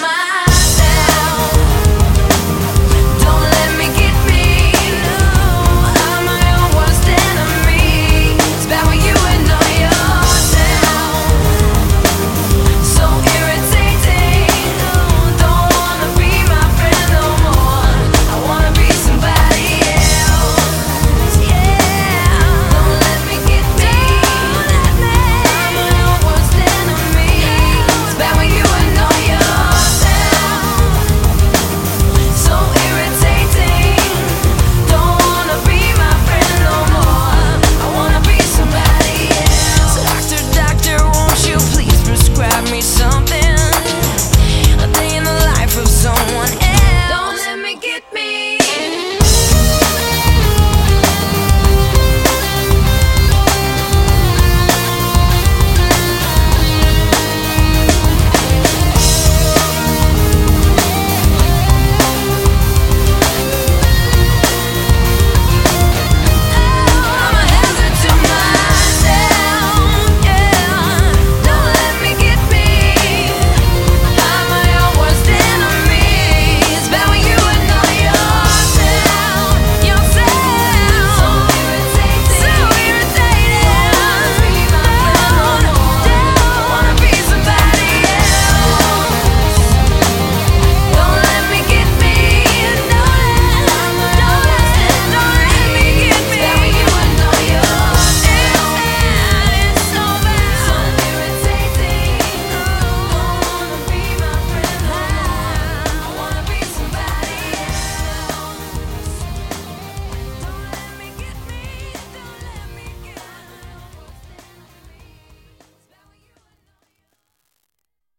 my